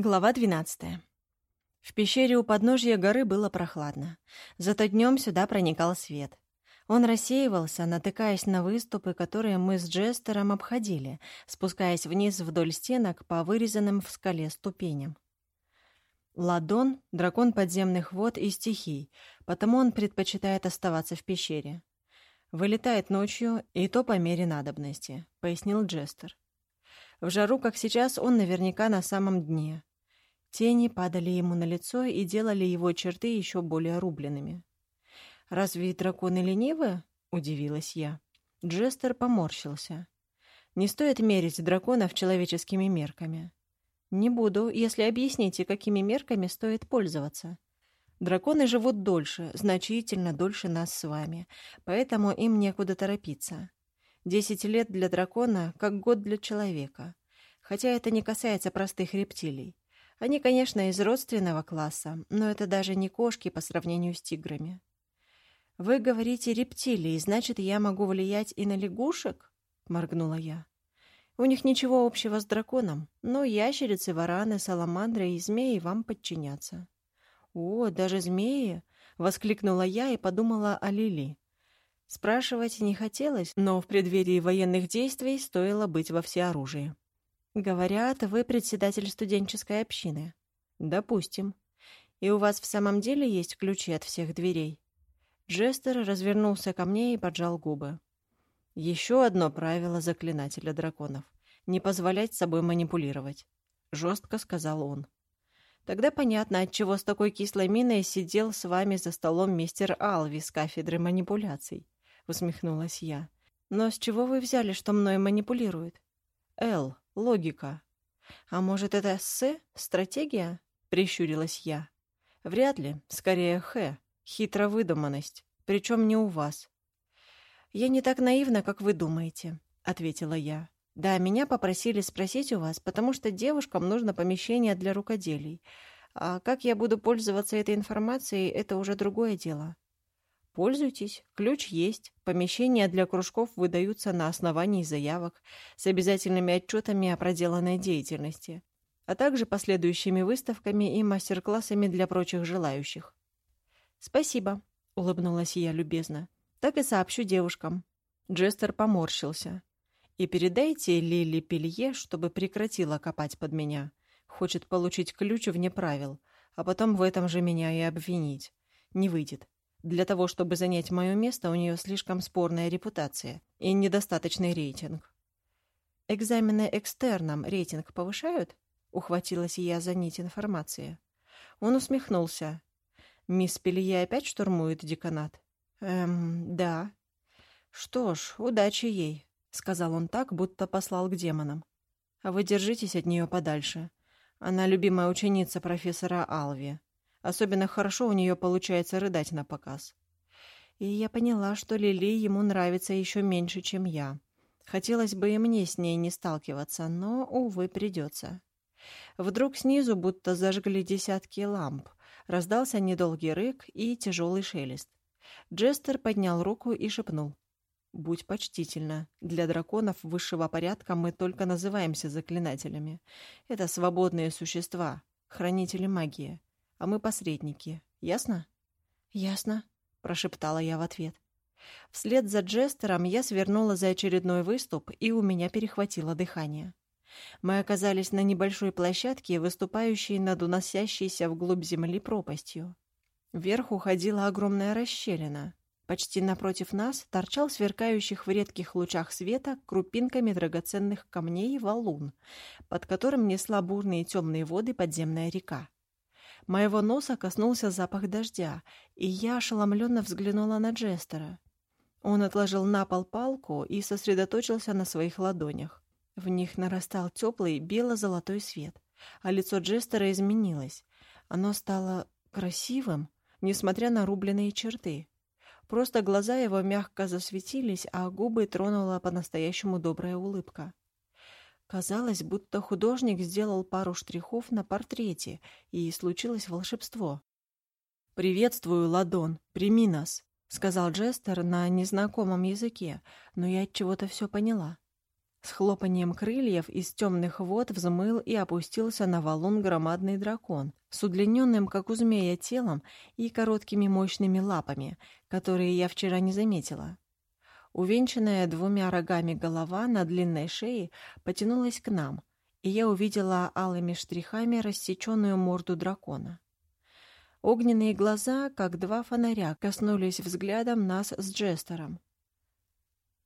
Глава 12. В пещере у подножья горы было прохладно. Зато днем сюда проникал свет. Он рассеивался, натыкаясь на выступы, которые мы с Джестером обходили, спускаясь вниз вдоль стенок по вырезанным в скале ступеням. Ладон — дракон подземных вод и стихий, потому он предпочитает оставаться в пещере. «Вылетает ночью, и то по мере надобности», — пояснил Джестер. В жару, как сейчас, он наверняка на самом дне. Тени падали ему на лицо и делали его черты еще более рубленными. «Разве драконы ленивы?» — удивилась я. Джестер поморщился. «Не стоит мерить драконов человеческими мерками». «Не буду, если объясните, какими мерками стоит пользоваться». Драконы живут дольше, значительно дольше нас с вами, поэтому им некуда торопиться. Десять лет для дракона, как год для человека. Хотя это не касается простых рептилий. Они, конечно, из родственного класса, но это даже не кошки по сравнению с тиграми. «Вы говорите рептилии, значит, я могу влиять и на лягушек?» — моргнула я. «У них ничего общего с драконом, но ящерицы, вараны, саламандры и змеи вам подчинятся». «О, даже змеи!» — воскликнула я и подумала о Лили. Спрашивать не хотелось, но в преддверии военных действий стоило быть во всеоружии. «Говорят, вы председатель студенческой общины». «Допустим. И у вас в самом деле есть ключи от всех дверей?» Джестер развернулся ко мне и поджал губы. «Еще одно правило заклинателя драконов — не позволять собой манипулировать», — жестко сказал он. «Тогда понятно, отчего с такой кислой миной сидел с вами за столом мистер Алви с кафедры манипуляций», — усмехнулась я. «Но с чего вы взяли, что мной манипулируют?» «Эл, Логика. А может, это С? Стратегия? Прищурилась я. Вряд ли. Скорее Х. Хитро выдуманность. Причем не у вас. Я не так наивна, как вы думаете, ответила я. Да, меня попросили спросить у вас, потому что девушкам нужно помещение для рукоделий. А как я буду пользоваться этой информацией, это уже другое дело. Пользуйтесь, ключ есть. Помещения для кружков выдаются на основании заявок с обязательными отчетами о проделанной деятельности, а также последующими выставками и мастер-классами для прочих желающих. «Спасибо», — улыбнулась я любезно. «Так и сообщу девушкам». Джестер поморщился. «И передайте Лили Пелье, чтобы прекратила копать под меня. Хочет получить ключ вне правил, а потом в этом же меня и обвинить. Не выйдет. Для того, чтобы занять мое место, у нее слишком спорная репутация и недостаточный рейтинг. «Экзамены экстерном рейтинг повышают?» — ухватилась я за нить информации. Он усмехнулся. «Мисс Пелье опять штурмует деканат?» «Эм, да». «Что ж, удачи ей», — сказал он так, будто послал к демонам. «А вы держитесь от нее подальше. Она любимая ученица профессора Алви. Особенно хорошо у нее получается рыдать на показ. И я поняла, что Лили ему нравится еще меньше, чем я. Хотелось бы и мне с ней не сталкиваться, но, увы, придется. Вдруг снизу будто зажгли десятки ламп. Раздался недолгий рык и тяжелый шелест. Джестер поднял руку и шепнул. «Будь почтительна. Для драконов высшего порядка мы только называемся заклинателями. Это свободные существа, хранители магии а мы посредники. Ясно?» «Ясно», — прошептала я в ответ. Вслед за Джестером я свернула за очередной выступ, и у меня перехватило дыхание. Мы оказались на небольшой площадке, выступающей над уносящейся вглубь земли пропастью. Вверх уходила огромная расщелина. Почти напротив нас торчал сверкающих в редких лучах света крупинками драгоценных камней валун, под которым несла бурные темные воды подземная река. Моего носа коснулся запах дождя, и я ошеломленно взглянула на Джестера. Он отложил на пол палку и сосредоточился на своих ладонях. В них нарастал теплый бело-золотой свет, а лицо Джестера изменилось. Оно стало красивым, несмотря на рубленые черты. Просто глаза его мягко засветились, а губы тронула по-настоящему добрая улыбка. Казалось, будто художник сделал пару штрихов на портрете, и случилось волшебство. «Приветствую, Ладон, прими нас», — сказал Джестер на незнакомом языке, но я от чего-то все поняла. С хлопанием крыльев из темных вод взмыл и опустился на валун громадный дракон с удлиненным, как у змея, телом и короткими мощными лапами, которые я вчера не заметила. Увенчанная двумя рогами голова на длинной шее потянулась к нам, и я увидела алыми штрихами рассеченную морду дракона. Огненные глаза, как два фонаря, коснулись взглядом нас с Джестером.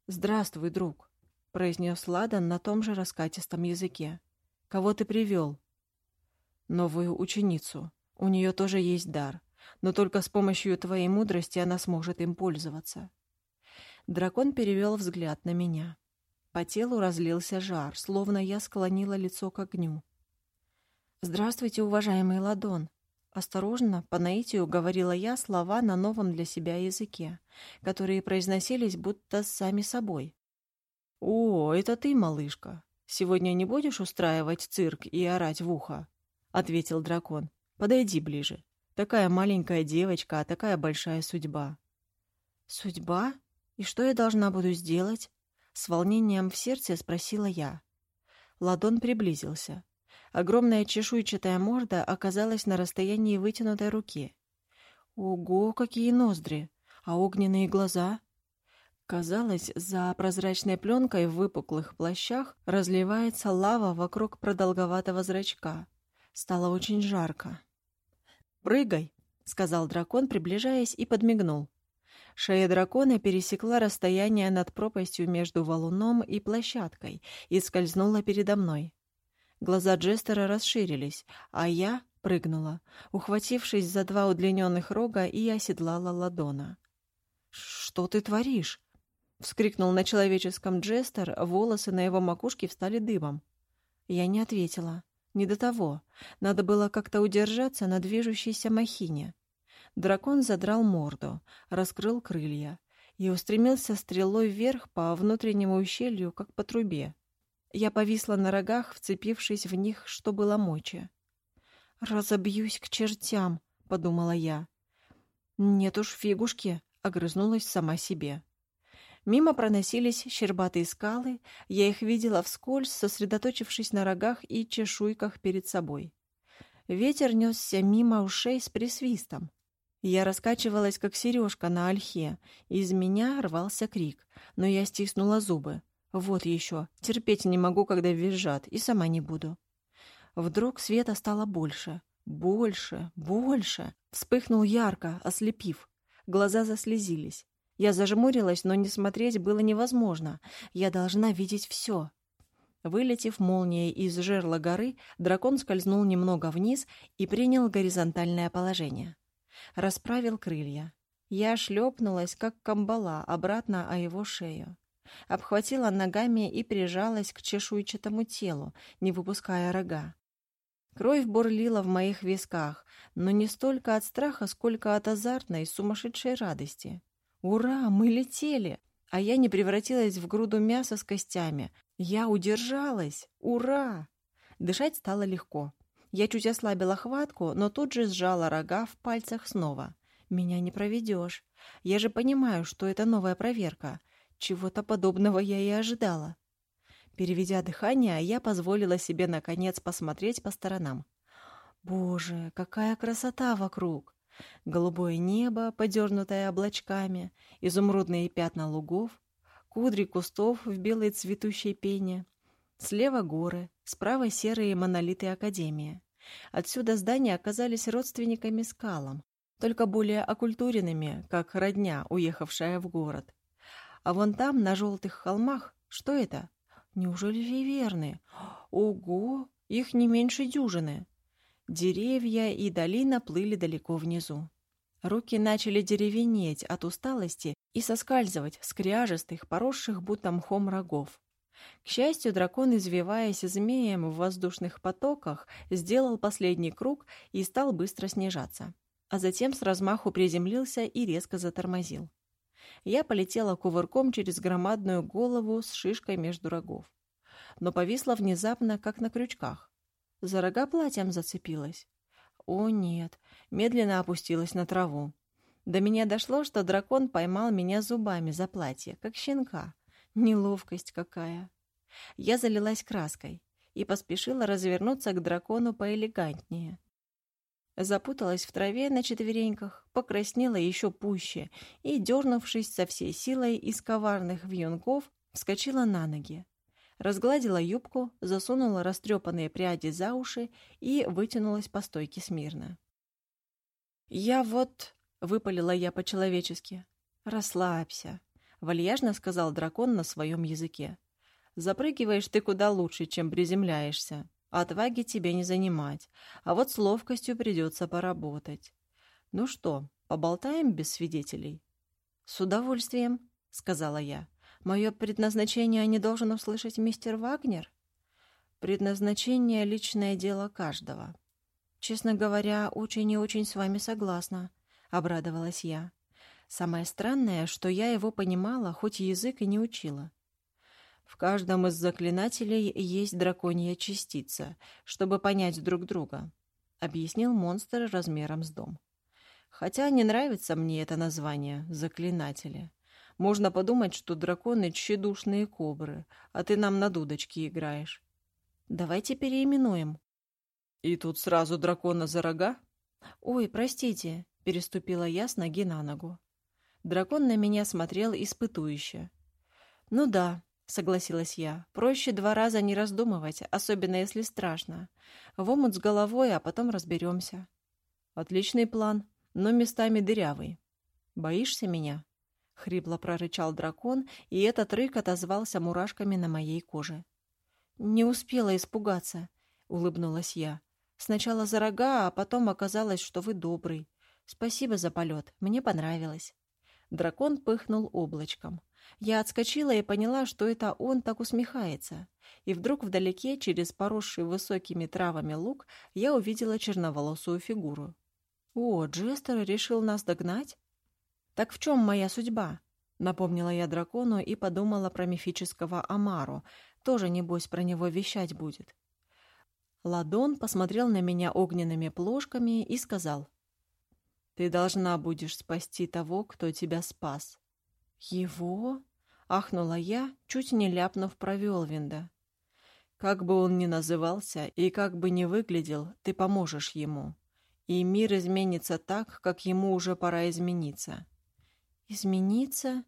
«Здравствуй, друг», — произнес Ладан на том же раскатистом языке. «Кого ты привел?» «Новую ученицу. У нее тоже есть дар, но только с помощью твоей мудрости она сможет им пользоваться». Дракон перевел взгляд на меня. По телу разлился жар, словно я склонила лицо к огню. «Здравствуйте, уважаемый Ладон!» Осторожно, по наитию говорила я слова на новом для себя языке, которые произносились будто сами собой. «О, это ты, малышка! Сегодня не будешь устраивать цирк и орать в ухо?» — ответил дракон. «Подойди ближе. Такая маленькая девочка, а такая большая судьба». «Судьба? И что я должна буду сделать?» С волнением в сердце спросила я. Ладон приблизился. Огромная чешуйчатая морда оказалась на расстоянии вытянутой руки. Ого, какие ноздри! А огненные глаза? Казалось, за прозрачной пленкой в выпуклых плащах разливается лава вокруг продолговатого зрачка. Стало очень жарко. «Прыгай!» — сказал дракон, приближаясь, и подмигнул. Шея дракона пересекла расстояние над пропастью между валуном и площадкой и скользнула передо мной. Глаза Джестера расширились, а я прыгнула, ухватившись за два удлиненных рога и оседлала ладона. «Что ты творишь?» — вскрикнул на человеческом Джестер, волосы на его макушке встали дыбом. Я не ответила. Не до того. Надо было как-то удержаться на движущейся махине. Дракон задрал морду, раскрыл крылья и устремился стрелой вверх по внутреннему ущелью, как по трубе. Я повисла на рогах, вцепившись в них, что было мочи. «Разобьюсь к чертям», — подумала я. «Нет уж, фигушки», — огрызнулась сама себе. Мимо проносились щербатые скалы, я их видела вскользь, сосредоточившись на рогах и чешуйках перед собой. Ветер несся мимо ушей с присвистом. Я раскачивалась, как сережка на ольхе, из меня рвался крик, но я стиснула зубы. Вот еще. Терпеть не могу, когда визжат, и сама не буду. Вдруг света стало больше. Больше, больше. Вспыхнул ярко, ослепив. Глаза заслезились. Я зажмурилась, но не смотреть было невозможно. Я должна видеть все. Вылетев молнией из жерла горы, дракон скользнул немного вниз и принял горизонтальное положение. Расправил крылья. Я шлепнулась, как камбала, обратно о его шею обхватила ногами и прижалась к чешуйчатому телу, не выпуская рога. Кровь бурлила в моих висках, но не столько от страха, сколько от азартной, сумасшедшей радости. «Ура! Мы летели!» А я не превратилась в груду мяса с костями. Я удержалась! Ура! Дышать стало легко. Я чуть ослабила хватку, но тут же сжала рога в пальцах снова. Меня не проведешь. Я же понимаю, что это новая проверка. Чего-то подобного я и ожидала. Переведя дыхание, я позволила себе, наконец, посмотреть по сторонам. Боже, какая красота вокруг! Голубое небо, подернутое облачками, изумрудные пятна лугов, кудри кустов в белой цветущей пене. Слева горы, справа серые монолиты Академии. Отсюда здания оказались родственниками скалам, только более окультуренными, как родня, уехавшая в город. А вон там, на желтых холмах, что это? Неужели виверны? Ого, их не меньше дюжины. Деревья и долина плыли далеко внизу. Руки начали деревенеть от усталости и соскальзывать с кряжестых, поросших будто мхом рогов. К счастью, дракон, извиваясь змеем в воздушных потоках, сделал последний круг и стал быстро снижаться. А затем с размаху приземлился и резко затормозил я полетела кувырком через громадную голову с шишкой между рогов. Но повисла внезапно, как на крючках. За рога платьем зацепилась. О, нет, медленно опустилась на траву. До меня дошло, что дракон поймал меня зубами за платье, как щенка. Неловкость какая. Я залилась краской и поспешила развернуться к дракону поэлегантнее. Запуталась в траве на четвереньках, покраснела еще пуще и, дернувшись со всей силой из коварных вьюнков, вскочила на ноги. Разгладила юбку, засунула растрепанные пряди за уши и вытянулась по стойке смирно. «Я вот...» — выпалила я по-человечески. «Расслабься», — вальяжно сказал дракон на своем языке. «Запрыгиваешь ты куда лучше, чем приземляешься. Отваги тебе не занимать, а вот с ловкостью придется поработать. Ну что, поболтаем без свидетелей?» «С удовольствием», — сказала я. «Мое предназначение не должен услышать мистер Вагнер?» «Предназначение — личное дело каждого». «Честно говоря, очень и очень с вами согласна», — обрадовалась я. Самое странное, что я его понимала, хоть язык и не учила. В каждом из заклинателей есть драконья частица, чтобы понять друг друга, объяснил монстр размером с дом. Хотя не нравится мне это название «заклинатели». Можно подумать, что драконы — тщедушные кобры, а ты нам на дудочке играешь. Давайте переименуем. И тут сразу дракона за рога? Ой, простите, переступила я с ноги на ногу. Дракон на меня смотрел испытующе. Ну да, — согласилась я. «Проще два раза не раздумывать, особенно если страшно. В омут с головой, а потом разберемся». «Отличный план, но местами дырявый. Боишься меня?» — хрипло прорычал дракон, и этот рык отозвался мурашками на моей коже. «Не успела испугаться», — улыбнулась я. «Сначала за рога, а потом оказалось, что вы добрый. Спасибо за полет, мне понравилось». Дракон пыхнул облачком. Я отскочила и поняла, что это он так усмехается. И вдруг вдалеке, через поросший высокими травами луг, я увидела черноволосую фигуру. «О, Джестер решил нас догнать?» «Так в чем моя судьба?» Напомнила я дракону и подумала про мифического Амару. Тоже, небось, про него вещать будет. Ладон посмотрел на меня огненными плошками и сказал. «Ты должна будешь спасти того, кто тебя спас. «Его?» — ахнула я, чуть не ляпнув про Велвинда. «Как бы он ни назывался и как бы ни выглядел, ты поможешь ему. И мир изменится так, как ему уже пора измениться». «Измениться?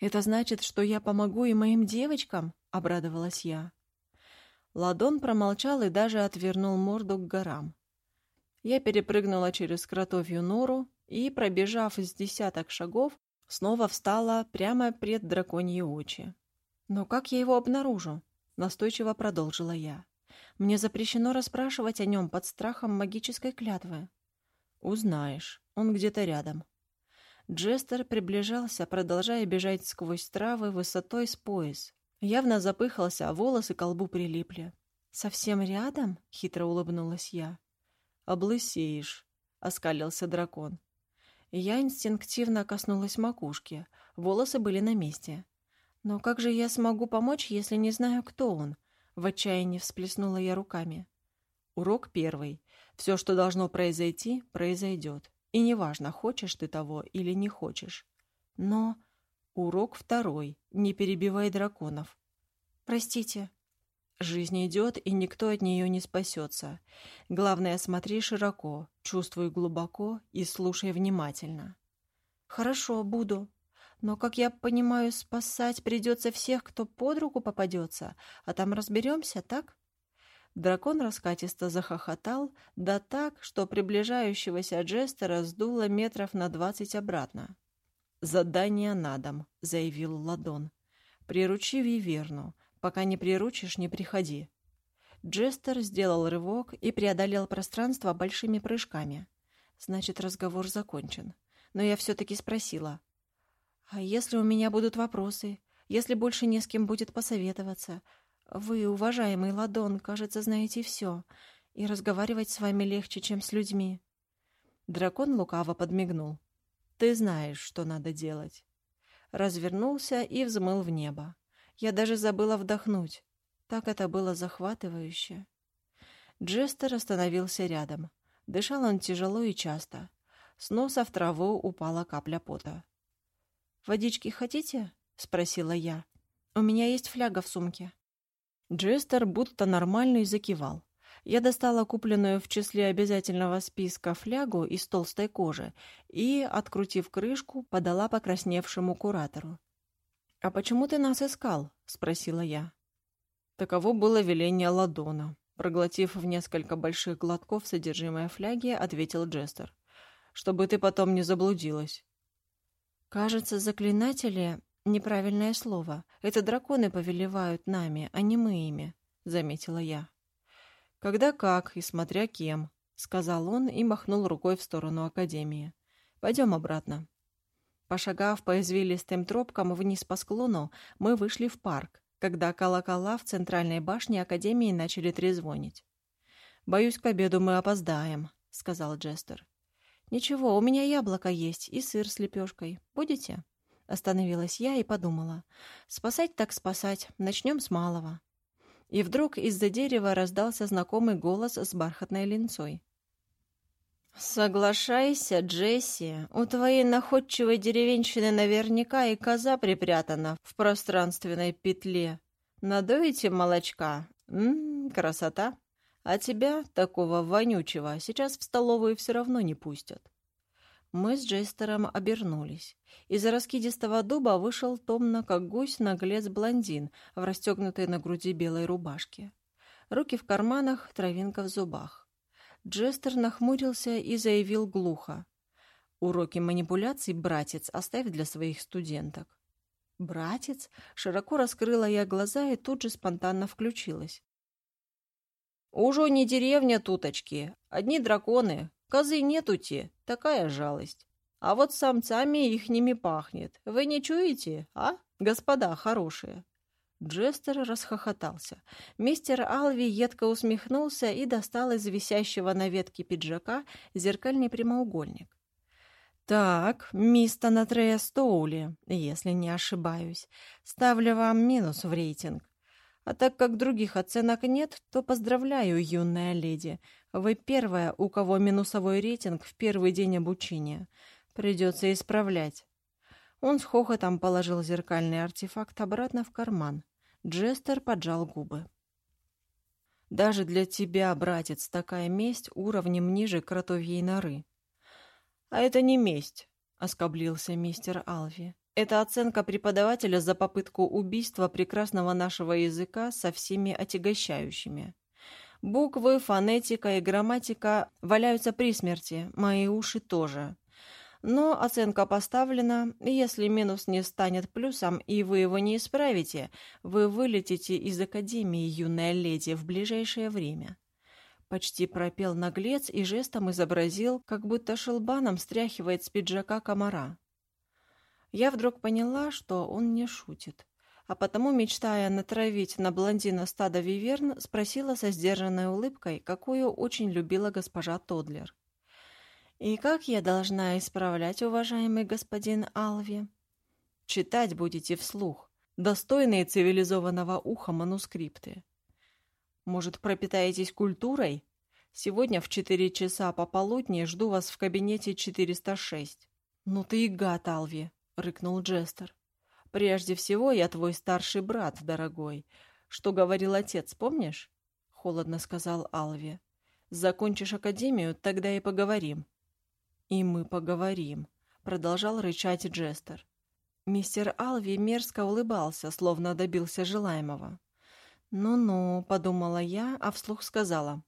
Это значит, что я помогу и моим девочкам?» — обрадовалась я. Ладон промолчал и даже отвернул морду к горам. Я перепрыгнула через кротовью нору и, пробежав из десяток шагов, Снова встала прямо пред драконьи очи. «Но как я его обнаружу?» — настойчиво продолжила я. «Мне запрещено расспрашивать о нем под страхом магической клятвы». «Узнаешь. Он где-то рядом». Джестер приближался, продолжая бежать сквозь травы высотой с пояс. Явно запыхался, а волосы к колбу прилипли. «Совсем рядом?» — хитро улыбнулась я. «Облысеешь», — оскалился дракон. Я инстинктивно коснулась макушки. Волосы были на месте. «Но как же я смогу помочь, если не знаю, кто он?» В отчаянии всплеснула я руками. Урок первый. Все, что должно произойти, произойдет. И неважно, хочешь ты того или не хочешь. Но... Урок второй. Не перебивай драконов. «Простите», Жизнь идет, и никто от нее не спасется. Главное, смотри широко, чувствуй глубоко и слушай внимательно. Хорошо, буду. Но, как я понимаю, спасать придется всех, кто под руку попадется, а там разберемся, так? Дракон раскатисто захохотал, да так, что приближающегося Джестера сдуло метров на двадцать обратно. «Задание на дом», — заявил Ладон. «Приручи Виверну, Пока не приручишь, не приходи». Джестер сделал рывок и преодолел пространство большими прыжками. Значит, разговор закончен. Но я все-таки спросила. «А если у меня будут вопросы? Если больше не с кем будет посоветоваться? Вы, уважаемый Ладон, кажется, знаете все, и разговаривать с вами легче, чем с людьми». Дракон лукаво подмигнул. «Ты знаешь, что надо делать». Развернулся и взмыл в небо. Я даже забыла вдохнуть. Так это было захватывающе. Джестер остановился рядом. Дышал он тяжело и часто. С носа в траву упала капля пота. «Водички хотите?» — спросила я. «У меня есть фляга в сумке». Джестер будто нормальный закивал. Я достала купленную в числе обязательного списка флягу из толстой кожи и, открутив крышку, подала покрасневшему куратору. «А почему ты нас искал?» — спросила я. Таково было веление Ладона. Проглотив в несколько больших глотков содержимое фляги, ответил Джестер. «Чтобы ты потом не заблудилась». «Кажется, заклинатели — неправильное слово. Это драконы повелевают нами, а не мы ими», — заметила я. «Когда как и смотря кем», — сказал он и махнул рукой в сторону Академии. «Пойдем обратно». Пошагав по извилистым тропкам вниз по склону, мы вышли в парк, когда колокола в центральной башне Академии начали трезвонить. «Боюсь, к обеду мы опоздаем», — сказал Джестер. «Ничего, у меня яблоко есть и сыр с лепешкой. Будете?» Остановилась я и подумала. «Спасать так спасать. Начнем с малого». И вдруг из-за дерева раздался знакомый голос с бархатной линцой. «Соглашайся, Джесси, у твоей находчивой деревенщины наверняка и коза припрятана в пространственной петле. Надуете молочка? Ммм, красота. А тебя, такого вонючего, сейчас в столовую все равно не пустят». Мы с Джестером обернулись. Из раскидистого дуба вышел томно, как гусь, наглец-блондин в расстегнутой на груди белой рубашке. Руки в карманах, травинка в зубах. Джестер нахмурился и заявил глухо. «Уроки манипуляций, братец, оставь для своих студенток». «Братец?» Широко раскрыла я глаза и тут же спонтанно включилась. «Уже не деревня туточки, одни драконы, козы нетути, такая жалость. А вот самцами ихними пахнет. Вы не чуете, а, господа хорошие?» Джестер расхохотался. Мистер Алви едко усмехнулся и достал из висящего на ветке пиджака зеркальный прямоугольник. «Так, мистер Натрея Стоули, если не ошибаюсь, ставлю вам минус в рейтинг. А так как других оценок нет, то поздравляю, юная леди. Вы первая, у кого минусовой рейтинг в первый день обучения. Придется исправлять». Он с хохотом положил зеркальный артефакт обратно в карман. Джестер поджал губы. «Даже для тебя, братец, такая месть уровнем ниже кротовьей норы». «А это не месть», — оскоблился мистер Алви. «Это оценка преподавателя за попытку убийства прекрасного нашего языка со всеми отягощающими. Буквы, фонетика и грамматика валяются при смерти, мои уши тоже. Но оценка поставлена, если минус не станет плюсом, и вы его не исправите, вы вылетите из Академии, юная леди, в ближайшее время. Почти пропел наглец и жестом изобразил, как будто шелбаном стряхивает с пиджака комара. Я вдруг поняла, что он не шутит, а потому, мечтая натравить на блондина стадо виверн, спросила со сдержанной улыбкой, какую очень любила госпожа Тодлер. «И как я должна исправлять, уважаемый господин Алви?» «Читать будете вслух, достойные цивилизованного уха манускрипты. Может, пропитаетесь культурой? Сегодня в четыре часа пополудни жду вас в кабинете 406». «Ну ты и гад, Алви!» — рыкнул Джестер. «Прежде всего, я твой старший брат, дорогой. Что говорил отец, помнишь?» — холодно сказал Алви. «Закончишь академию, тогда и поговорим». «И мы поговорим», — продолжал рычать Джестер. Мистер Алви мерзко улыбался, словно добился желаемого. «Ну-ну», — подумала я, а вслух сказала.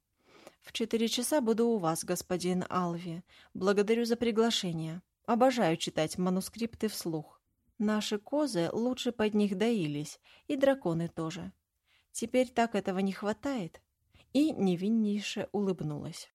«В четыре часа буду у вас, господин Алви. Благодарю за приглашение. Обожаю читать манускрипты вслух. Наши козы лучше под них доились, и драконы тоже. Теперь так этого не хватает». И невиннейше улыбнулась.